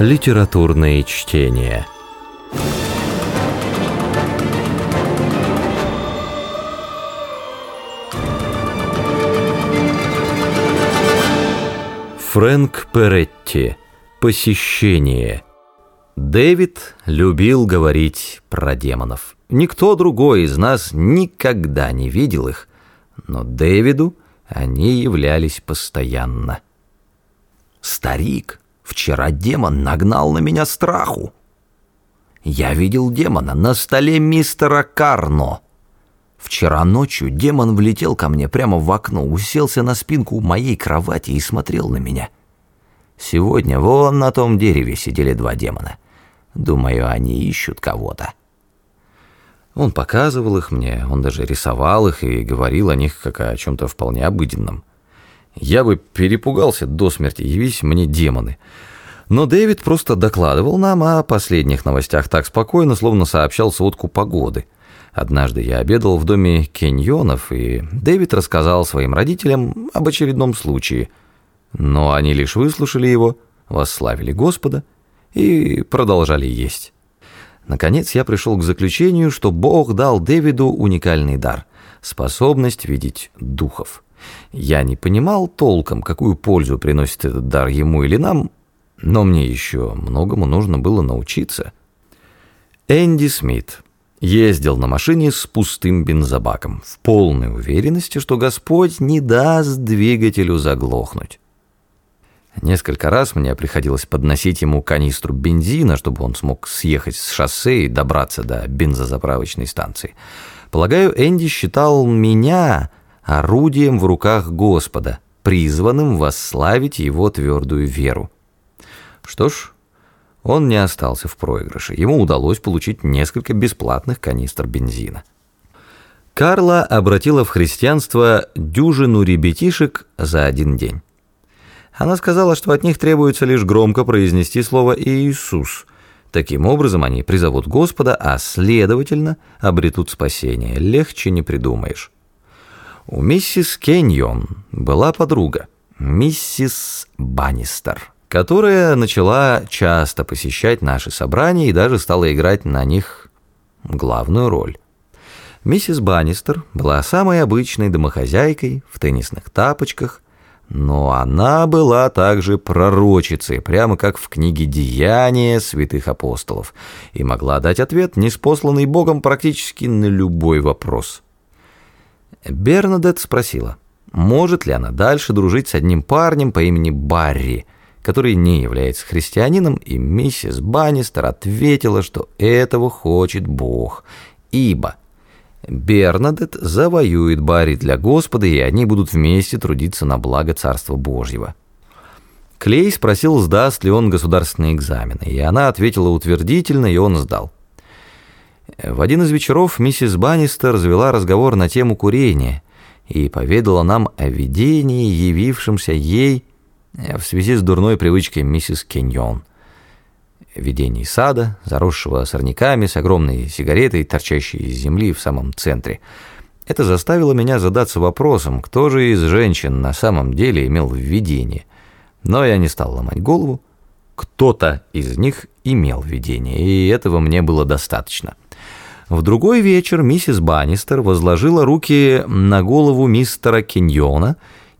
Литературные чтения. Фрэнк Перетти. Посещение. Дэвид любил говорить про демонов. Никто другой из нас никогда не видел их, но Дэвиду они являлись постоянно. Старик Вчера демон нагнал на меня страху. Я видел демона на столе мистера Карно. Вчера ночью демон влетел ко мне прямо в окно, уселся на спинку моей кровати и смотрел на меня. Сегодня вон на том дереве сидели два демона. Думаю, они ищут кого-то. Он показывал их мне, он даже рисовал их и говорил о них как о чем-то вполне обыденном. Я бы перепугался до смерти, явись мне демоны. Но Дэвид просто докладывал нам о последних новостях так спокойно, словно сообщал сводку погоды. Однажды я обедал в доме Кеньонов, и Дэвид рассказал своим родителям об очередном случае. Но они лишь выслушали его, восславили Господа и продолжали есть. Наконец я пришел к заключению, что Бог дал Дэвиду уникальный дар – способность видеть духов. Я не понимал толком, какую пользу приносит этот дар ему или нам, но мне еще многому нужно было научиться. Энди Смит ездил на машине с пустым бензобаком, в полной уверенности, что Господь не даст двигателю заглохнуть. Несколько раз мне приходилось подносить ему канистру бензина, чтобы он смог съехать с шоссе и добраться до бензозаправочной станции. Полагаю, Энди считал меня орудием в руках Господа, призванным восславить его твердую веру. Что ж, он не остался в проигрыше. Ему удалось получить несколько бесплатных канистр бензина. Карла обратила в христианство дюжину ребятишек за один день. Она сказала, что от них требуется лишь громко произнести слово «Иисус». Таким образом, они призовут Господа, а, следовательно, обретут спасение. Легче не придумаешь. У миссис Кеньон была подруга, миссис Баннистер, которая начала часто посещать наши собрания и даже стала играть на них главную роль. Миссис Баннистер была самой обычной домохозяйкой в теннисных тапочках, но она была также пророчицей, прямо как в книге «Деяния святых апостолов», и могла дать ответ, неспосланный Богом практически на любой вопрос. Бернадет спросила, может ли она дальше дружить с одним парнем по имени Барри, который не является христианином, и миссис Баннистер ответила, что этого хочет Бог, ибо Бернадет завоюет Барри для Господа, и они будут вместе трудиться на благо Царства Божьего. Клей спросил, сдаст ли он государственные экзамены, и она ответила утвердительно, и он сдал. В один из вечеров миссис Баннистер завела разговор на тему курения и поведала нам о видении, явившемся ей в связи с дурной привычкой миссис Кеньон. Видение сада, заросшего сорняками, с огромной сигаретой, торчащей из земли в самом центре. Это заставило меня задаться вопросом, кто же из женщин на самом деле имел видение. Но я не стал ломать голову. Кто-то из них имел видение, и этого мне было достаточно. В другой вечер миссис Баннистер возложила руки на голову мистера Киньона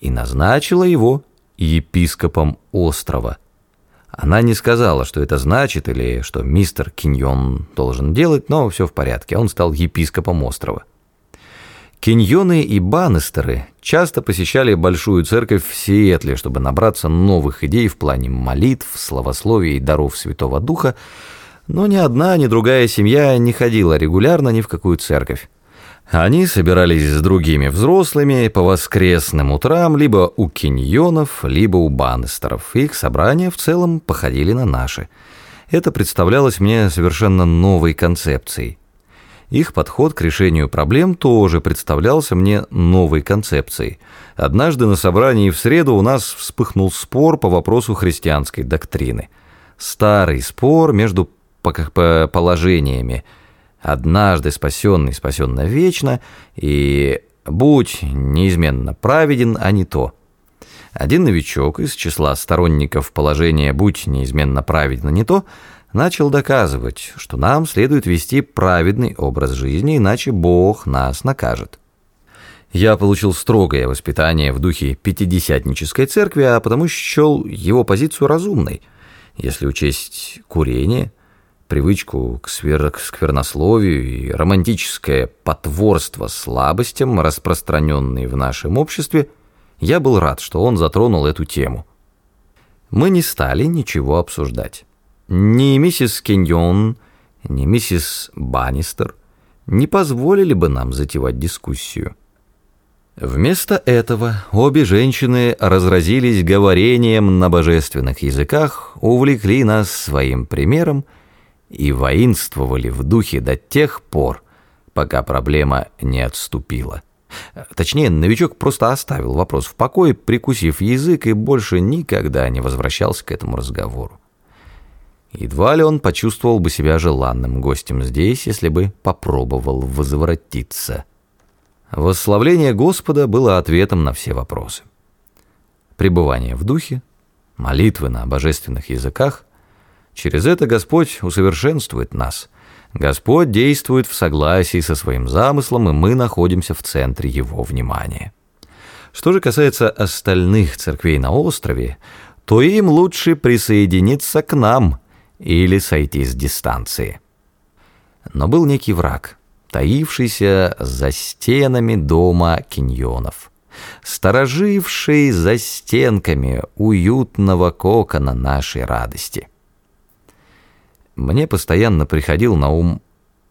и назначила его епископом острова. Она не сказала, что это значит или что мистер Киньон должен делать, но все в порядке, он стал епископом острова. Киньоны и Баннистеры часто посещали Большую Церковь в Сиэтле, чтобы набраться новых идей в плане молитв, славословия и даров Святого Духа, но ни одна, ни другая семья не ходила регулярно ни в какую церковь. Они собирались с другими взрослыми по воскресным утрам либо у киньонов, либо у баннестеров. Их собрания в целом походили на наши. Это представлялось мне совершенно новой концепцией. Их подход к решению проблем тоже представлялся мне новой концепцией. Однажды на собрании в среду у нас вспыхнул спор по вопросу христианской доктрины. Старый спор между положениями. Однажды спасенный спасен навечно, и будь неизменно праведен, а не то. Один новичок из числа сторонников положения «будь неизменно праведно не то» начал доказывать, что нам следует вести праведный образ жизни, иначе Бог нас накажет. Я получил строгое воспитание в духе пятидесятнической церкви, а потому счел его позицию разумной, если учесть курение, привычку к, свер... сквернословию и романтическое потворство слабостям, распространенные в нашем обществе, я был рад, что он затронул эту тему. Мы не стали ничего обсуждать. Ни миссис Кеньон, ни миссис Баннистер не позволили бы нам затевать дискуссию. Вместо этого обе женщины разразились говорением на божественных языках, увлекли нас своим примером и воинствовали в духе до тех пор, пока проблема не отступила. Точнее, новичок просто оставил вопрос в покое, прикусив язык и больше никогда не возвращался к этому разговору. Едва ли он почувствовал бы себя желанным гостем здесь, если бы попробовал возвратиться. Восславление Господа было ответом на все вопросы. Пребывание в духе, молитвы на божественных языках, через это Господь усовершенствует нас. Господь действует в согласии со своим замыслом, и мы находимся в центре его внимания. Что же касается остальных церквей на острове, то им лучше присоединиться к нам – или сойти с дистанции. Но был некий враг, таившийся за стенами дома киньонов, стороживший за стенками уютного кокона нашей радости. Мне постоянно приходил на ум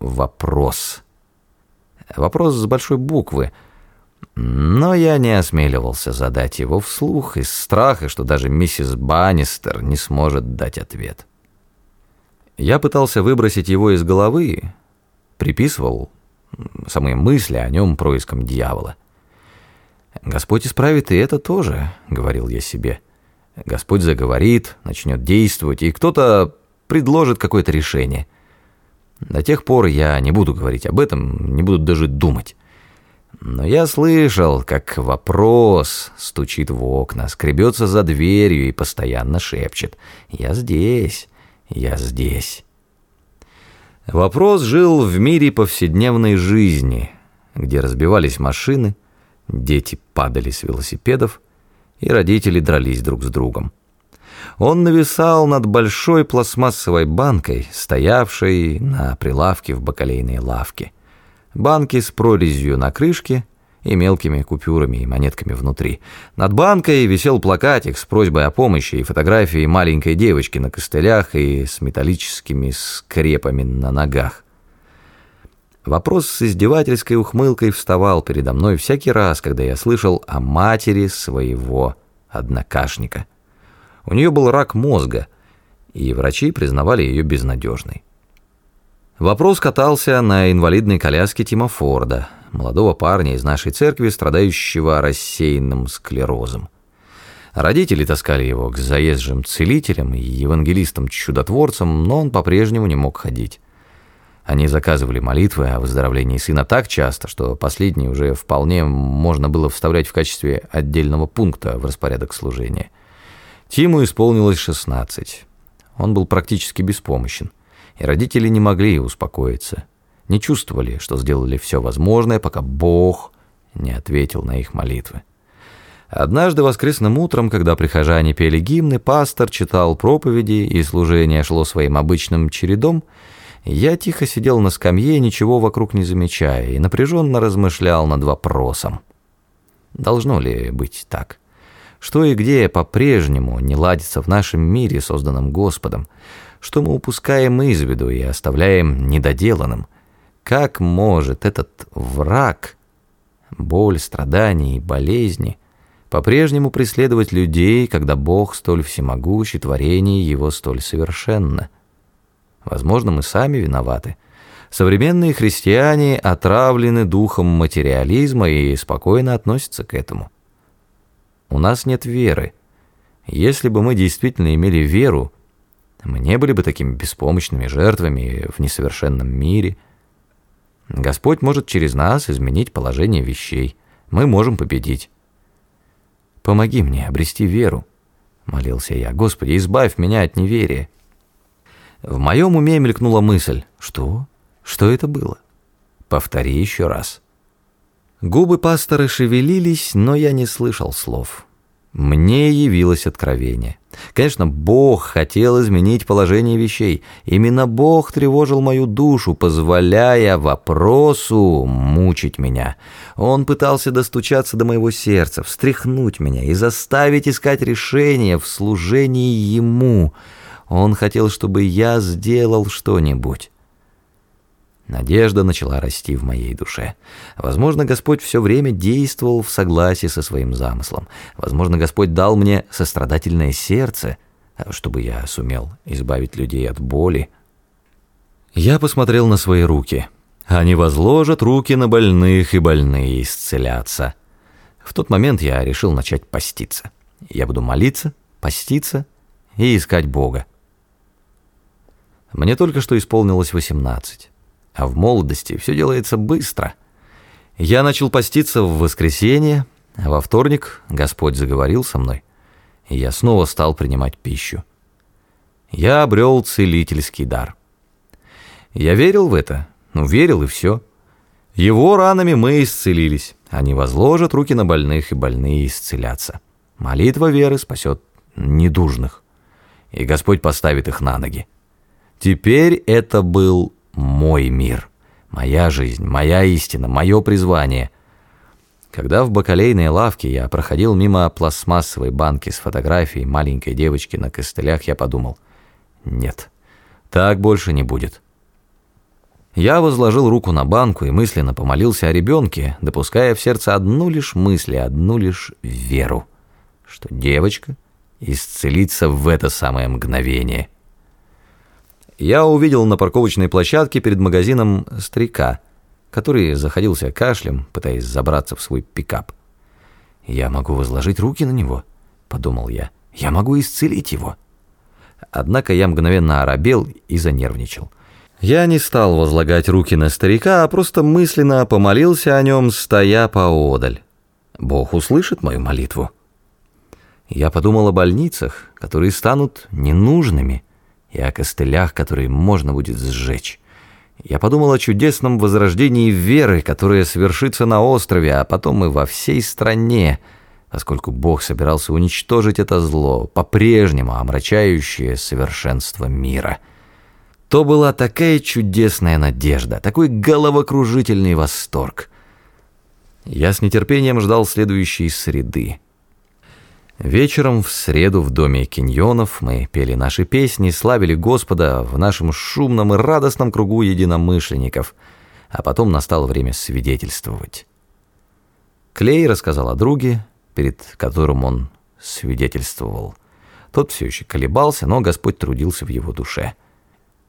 вопрос. Вопрос с большой буквы, но я не осмеливался задать его вслух из страха, что даже миссис Баннистер не сможет дать ответ. Я пытался выбросить его из головы, приписывал самые мысли о нем происком дьявола. «Господь исправит и это тоже», — говорил я себе. «Господь заговорит, начнет действовать, и кто-то предложит какое-то решение. До тех пор я не буду говорить об этом, не буду даже думать». Но я слышал, как вопрос стучит в окна, скребется за дверью и постоянно шепчет «Я здесь» я здесь. Вопрос жил в мире повседневной жизни, где разбивались машины, дети падали с велосипедов, и родители дрались друг с другом. Он нависал над большой пластмассовой банкой, стоявшей на прилавке в бакалейной лавке. Банки с прорезью на крышке и мелкими купюрами и монетками внутри. Над банкой висел плакатик с просьбой о помощи и фотографией маленькой девочки на костылях и с металлическими скрепами на ногах. Вопрос с издевательской ухмылкой вставал передо мной всякий раз, когда я слышал о матери своего однокашника. У нее был рак мозга, и врачи признавали ее безнадежной. Вопрос катался на инвалидной коляске Тима Форда, молодого парня из нашей церкви, страдающего рассеянным склерозом. Родители таскали его к заезжим целителям и евангелистам-чудотворцам, но он по-прежнему не мог ходить. Они заказывали молитвы о выздоровлении сына так часто, что последние уже вполне можно было вставлять в качестве отдельного пункта в распорядок служения. Тиму исполнилось 16. Он был практически беспомощен и родители не могли успокоиться, не чувствовали, что сделали все возможное, пока Бог не ответил на их молитвы. Однажды воскресным утром, когда прихожане пели гимны, пастор читал проповеди, и служение шло своим обычным чередом, я тихо сидел на скамье, ничего вокруг не замечая, и напряженно размышлял над вопросом. Должно ли быть так? Что и где по-прежнему не ладится в нашем мире, созданном Господом? что мы упускаем из виду и оставляем недоделанным. Как может этот враг, боль, страдания и болезни, по-прежнему преследовать людей, когда Бог столь всемогущий, творение Его столь совершенно? Возможно, мы сами виноваты. Современные христиане отравлены духом материализма и спокойно относятся к этому. У нас нет веры. Если бы мы действительно имели веру, мы не были бы такими беспомощными жертвами в несовершенном мире. Господь может через нас изменить положение вещей. Мы можем победить. Помоги мне обрести веру, молился я. Господи, избавь меня от неверия. В моем уме мелькнула мысль. Что? Что это было? Повтори еще раз. Губы пастора шевелились, но я не слышал слов. Мне явилось откровение. Конечно, Бог хотел изменить положение вещей. Именно Бог тревожил мою душу, позволяя вопросу мучить меня. Он пытался достучаться до моего сердца, встряхнуть меня и заставить искать решение в служении Ему. Он хотел, чтобы я сделал что-нибудь. Надежда начала расти в моей душе. Возможно, Господь все время действовал в согласии со своим замыслом. Возможно, Господь дал мне сострадательное сердце, чтобы я сумел избавить людей от боли. Я посмотрел на свои руки. Они возложат руки на больных, и больные исцелятся. В тот момент я решил начать поститься. Я буду молиться, поститься и искать Бога. Мне только что исполнилось восемнадцать. А в молодости все делается быстро. Я начал поститься в воскресенье, а во вторник Господь заговорил со мной, и я снова стал принимать пищу. Я обрел целительский дар. Я верил в это, ну верил и все. Его ранами мы исцелились. Они возложат руки на больных, и больные исцелятся. Молитва веры спасет недужных, и Господь поставит их на ноги. Теперь это был мой мир, моя жизнь, моя истина, мое призвание. Когда в бакалейной лавке я проходил мимо пластмассовой банки с фотографией маленькой девочки на костылях, я подумал, нет, так больше не будет. Я возложил руку на банку и мысленно помолился о ребенке, допуская в сердце одну лишь мысль, одну лишь веру, что девочка исцелится в это самое мгновение я увидел на парковочной площадке перед магазином старика, который заходился кашлем, пытаясь забраться в свой пикап. «Я могу возложить руки на него», — подумал я. «Я могу исцелить его». Однако я мгновенно оробел и занервничал. Я не стал возлагать руки на старика, а просто мысленно помолился о нем, стоя поодаль. Бог услышит мою молитву. Я подумал о больницах, которые станут ненужными, и о костылях, которые можно будет сжечь. Я подумал о чудесном возрождении веры, которое совершится на острове, а потом и во всей стране, поскольку Бог собирался уничтожить это зло, по-прежнему омрачающее совершенство мира. То была такая чудесная надежда, такой головокружительный восторг. Я с нетерпением ждал следующей среды. Вечером в среду в доме Киньонов мы пели наши песни, славили Господа в нашем шумном и радостном кругу единомышленников, а потом настало время свидетельствовать. Клей рассказал о друге, перед которым он свидетельствовал. Тот все еще колебался, но Господь трудился в его душе.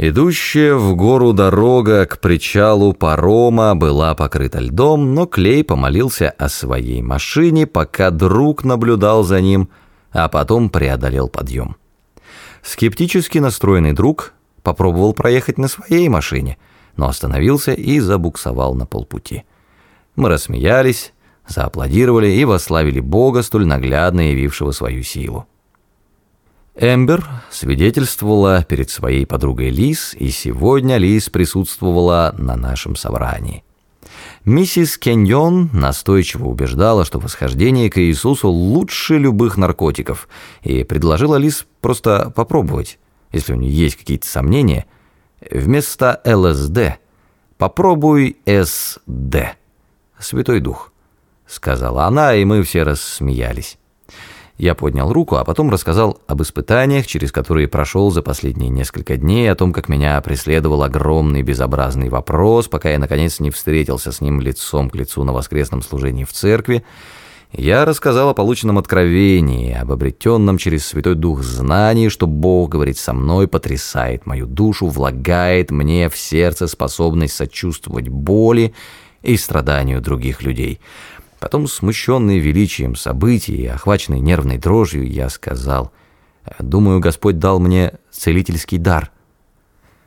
Идущая в гору дорога к причалу парома была покрыта льдом, но Клей помолился о своей машине, пока друг наблюдал за ним, а потом преодолел подъем. Скептически настроенный друг попробовал проехать на своей машине, но остановился и забуксовал на полпути. Мы рассмеялись, зааплодировали и восславили Бога, столь наглядно явившего свою силу. Эмбер свидетельствовала перед своей подругой Лиз, и сегодня Лиз присутствовала на нашем собрании. Миссис Кеньон настойчиво убеждала, что восхождение к Иисусу лучше любых наркотиков, и предложила Лиз просто попробовать, если у нее есть какие-то сомнения. Вместо ЛСД попробуй СД, Святой Дух, сказала она, и мы все рассмеялись. Я поднял руку, а потом рассказал об испытаниях, через которые прошел за последние несколько дней, о том, как меня преследовал огромный безобразный вопрос, пока я, наконец, не встретился с ним лицом к лицу на воскресном служении в церкви. Я рассказал о полученном откровении, об обретенном через Святой Дух знании, что Бог говорит со мной, потрясает мою душу, влагает мне в сердце способность сочувствовать боли и страданию других людей». Потом, смущенный величием событий и охваченный нервной дрожью, я сказал, «Думаю, Господь дал мне целительский дар».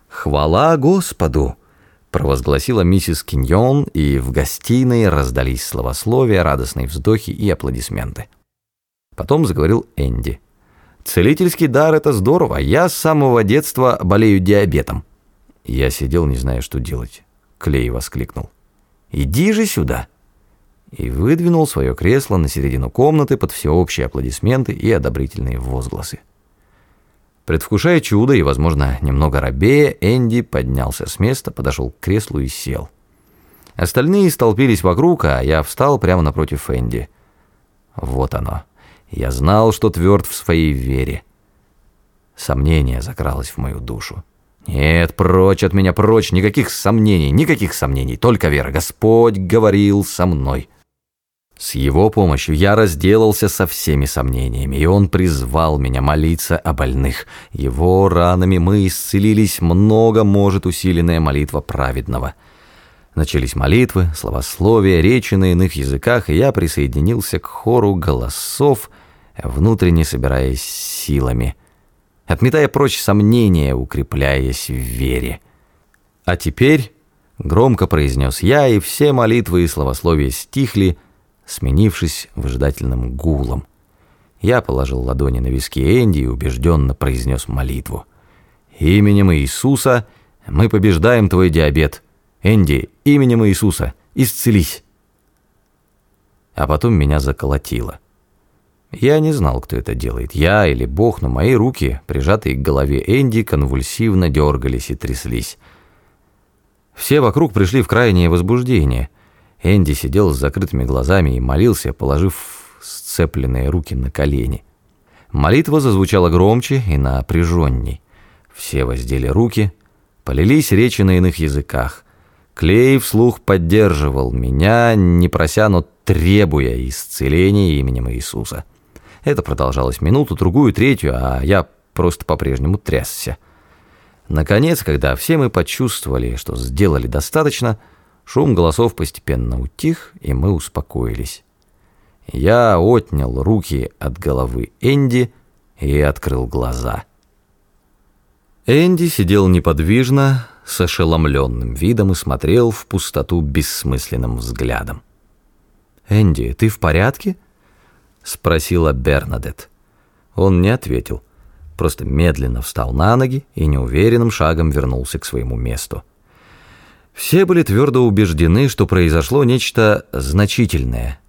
«Хвала Господу!» — провозгласила миссис Киньон, и в гостиной раздались словословия, радостные вздохи и аплодисменты. Потом заговорил Энди. «Целительский дар — это здорово. Я с самого детства болею диабетом». Я сидел, не зная, что делать. Клей воскликнул. «Иди же сюда!» И выдвинул свое кресло на середину комнаты под всеобщие аплодисменты и одобрительные возгласы. Предвкушая чудо и, возможно, немного робея, Энди поднялся с места, подошел к креслу и сел. Остальные столпились вокруг, а я встал прямо напротив Энди. Вот оно. Я знал, что тверд в своей вере. Сомнение закралось в мою душу. Нет, прочь от меня, прочь, никаких сомнений, никаких сомнений, только вера. Господь говорил со мной. С его помощью я разделался со всеми сомнениями, и он призвал меня молиться о больных. Его ранами мы исцелились, много может усиленная молитва праведного. Начались молитвы, словословия, речи на иных языках, и я присоединился к хору голосов, внутренне собираясь силами, отметая прочь сомнения, укрепляясь в вере. А теперь, громко произнес я, и все молитвы и словословия стихли, сменившись выжидательным гулом. Я положил ладони на виски Энди и убежденно произнес молитву. «Именем Иисуса мы побеждаем твой диабет. Энди, именем Иисуса, исцелись!» А потом меня заколотило. Я не знал, кто это делает, я или Бог, но мои руки, прижатые к голове Энди, конвульсивно дергались и тряслись. Все вокруг пришли в крайнее возбуждение – Энди сидел с закрытыми глазами и молился, положив сцепленные руки на колени. Молитва зазвучала громче и напряженней. Все воздели руки, полились речи на иных языках. Клей вслух поддерживал меня, не прося, но требуя исцеления именем Иисуса. Это продолжалось минуту, другую, третью, а я просто по-прежнему трясся. Наконец, когда все мы почувствовали, что сделали достаточно, Шум голосов постепенно утих, и мы успокоились. Я отнял руки от головы Энди и открыл глаза. Энди сидел неподвижно, с ошеломленным видом и смотрел в пустоту бессмысленным взглядом. «Энди, ты в порядке?» — спросила Бернадет. Он не ответил, просто медленно встал на ноги и неуверенным шагом вернулся к своему месту. Все были твердо убеждены, что произошло нечто значительное.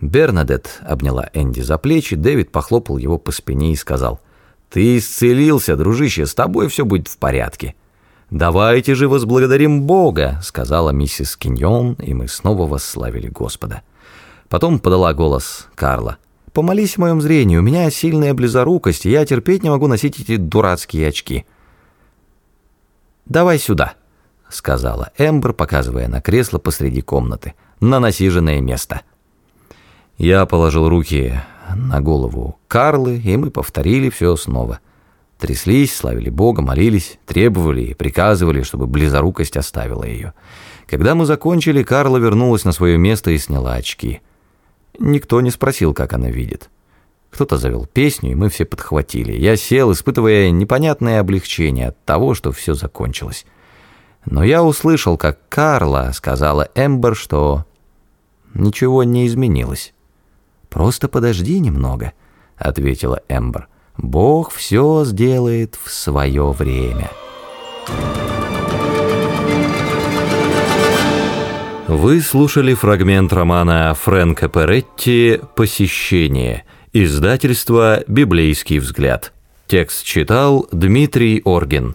Бернадет обняла Энди за плечи, Дэвид похлопал его по спине и сказал, «Ты исцелился, дружище, с тобой все будет в порядке». «Давайте же возблагодарим Бога», — сказала миссис Киньон, и мы снова восславили Господа. Потом подала голос Карла. «Помолись в моем зрении, у меня сильная близорукость, и я терпеть не могу носить эти дурацкие очки». «Давай сюда», — сказала Эмбер, показывая на кресло посреди комнаты, на насиженное место. Я положил руки на голову Карлы, и мы повторили все снова. Тряслись, славили Бога, молились, требовали и приказывали, чтобы близорукость оставила ее. Когда мы закончили, Карла вернулась на свое место и сняла очки. Никто не спросил, как она видит. Кто-то завел песню, и мы все подхватили. Я сел, испытывая непонятное облегчение от того, что все закончилось. Но я услышал, как Карла сказала Эмбер, что ничего не изменилось. «Просто подожди немного», — ответила Эмбер. «Бог все сделает в свое время». Вы слушали фрагмент романа Фрэнка Перетти «Посещение», издательство «Библейский взгляд». Текст читал Дмитрий Оргин.